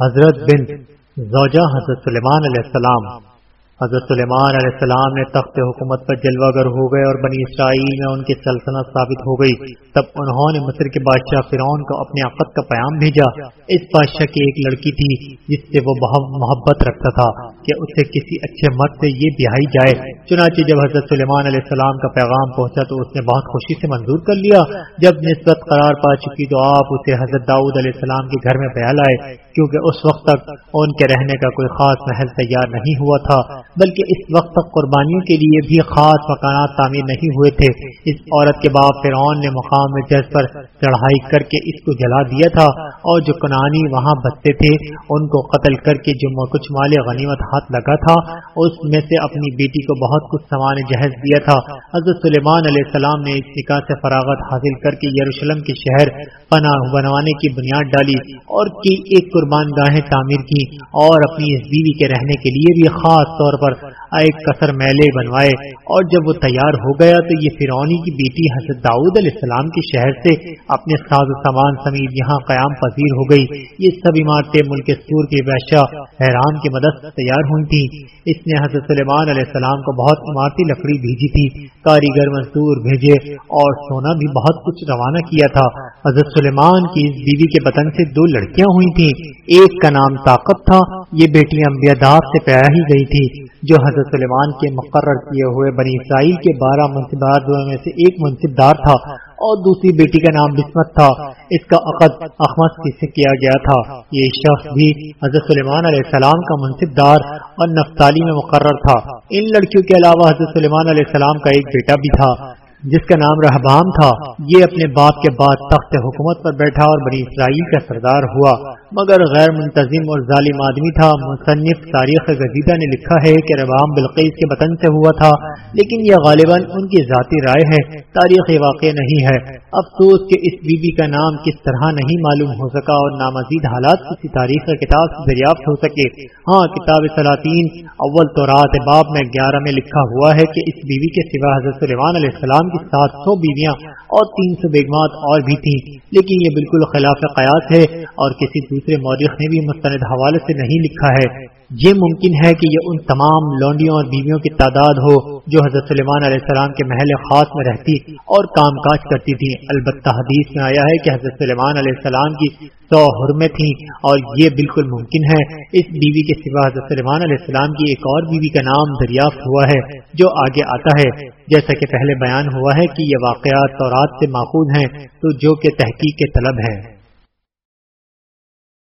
حضرت بن زوجہ حضرت سلیمان علیہ السلام حضرت سلیمان علیہ السلام نے تخت حکومت پر جلوہ گر ہو گئے اور بنی اسرائیل میں ان کی سلطنت ثابت ہو گئی۔ تب انہوں نے مصر کے بادشاہ فرعون کو اپنے عقد کا پیام بھیجا۔ اس بادشاہ کی ایک لڑکی تھی جس سے وہ بہت محبت رکھتا تھا کہ اسے کسی اچھے مرد سے یہ بیائی جائے۔ چنانچہ جب حضرت سلیمان علیہ السلام کا پیغام پہنچا تو اس نے بہت خوشی سے منظور کر لیا۔ جب نسبت قرار پا چکی تو آپ اسے حضرت داؤد علیہ السلام کے گھر میں پیا لائے کیونکہ اس وقت تک ان کے رہنے کا کوئی خاص محل تیار نہیں ہوا تھا۔ بلکہ اس وقت تک قربانیوں کے لیے بھی خاص مکانات تعمیر نہیں ہوئے تھے۔ اس عورت کے باپ فرعون نے مقام میں جس پر چڑھائی کر کے اس کو جلا دیا تھا اور جو کنانی وہاں بستے تھے، ان کو قتل کر کے جو کچھ مال غنیمت ہاتھ لگا تھا، اس میں سے اپنی بیٹی کو بہت کچھ سامان جہیز دیا تھا۔ حضرت سلیمان علیہ السلام نے اس نکاح سے فراغت حاصل کر کے یروشلم کے شہر پناہ بنوانے کی بنیاد ڈالی اور کی ایک قربان گاہیں تعمیر کی اور اپنی اس بیوی کے رہنے کے لیے بھی خاص طور پر ایک کثر میلے بنوائے۔ اور جب وہ تیار ہو گیا تو یہ فرونی کی بیٹی حضرت داؤد علیہ السلام کے شہر سے اپنے ساز و سامان سمیت یہاں قیام پذیر ہو گئی۔ یہ سب عمارتیں ملک سور کے بادشاہ حیران کی مدد سے تیار ہوئی تھی اس نے حضرت سلیمان علیہ السلام کو بہت عمارتی لکڑی بھیجی تھی۔ کاریگر مزدور بھیجے اور سونا بھی بہت کچھ روانہ کیا تھا۔ حضرت سلیمان کی اس بیوی کے بطن سے دو لڑکیاں ہوئی تھیں۔ ایک کا نام طاقت تھا۔ یہ بیٹی امبیا دار سے پیار ہی گئی تھی جو حضرت سلیمان کے مقرر کیے ہوئے بنی اسرائیل کے بارہ منصبدار میں سے ایک منصب دار تھا اور دوسری بیٹی کا نام بسمت تھا۔ اس کا عقد احمد سے کیا گیا تھا۔ یہ شخص بھی حضرت سلیمان علیہ السلام کا منصب دار اور نفتالی میں مقرر تھا۔ ان لڑکیوں کے علاوہ حضرت سلیمان علیہ السلام کا ایک بیٹا بھی تھا۔ جس کا نام رہبام تھا، یہ اپنے باپ کے بعد تخت حکومت پر بیٹھا اور بنی اسرائیل کا سردار ہوا۔ مگر غیر منتظم اور ظالم آدمی تھا، مصنف تاریخ گزیدہ نے لکھا ہے کہ رحبام بلقیس کے وطن سے ہوا تھا، لیکن یہ غالباً ان کی ذاتی رائے ہے۔ تاریخ واقع نہیں ہے۔ افسوس کہ اس بی بی کا نام کس طرح نہیں معلوم ہو سکا اور نامزید حالات کسی تاریخ کتاب سے دریافت ہو سکے۔ ہاں کتاب سلاطین اول تو رات باب میں گیارہ میں لکھا ہوا ہے کہ اس بیوی کے سوا حضرت سلیمان علیہ السلام کی سات سو بیویاں اور تین سو بیگمات اور بھی تھیں۔ لیکن یہ بالکل خلاف قیاس ہے۔ اور کسی دوسرے مورخ نے بھی مستند حوالے سے نہیں لکھا ہے۔ یہ ممکن ہے کہ یہ ان تمام لونڈیوں اور بیویوں کی تعداد ہو جو حضرت سلیمان علیہ السلام کے محل خاص میں رہتی اور کام کاج کرتی تھی البتہ حدیث میں آیا ہے کہ حضرت سلیمان علیہ السلام کی سو حرمیں تھیں اور یہ بالکل ممکن ہے۔ اس بیوی کے سوا حضرت سلیمان علیہ السلام کی ایک اور بیوی کا نام دریافت ہوا ہے جو آگے آتا ہے۔ جیسا کہ پہلے بیان ہوا ہے کہ یہ واقعات تورات سے ماخوذ ہیں، تو جو کہ تحقیق کے طلب ہے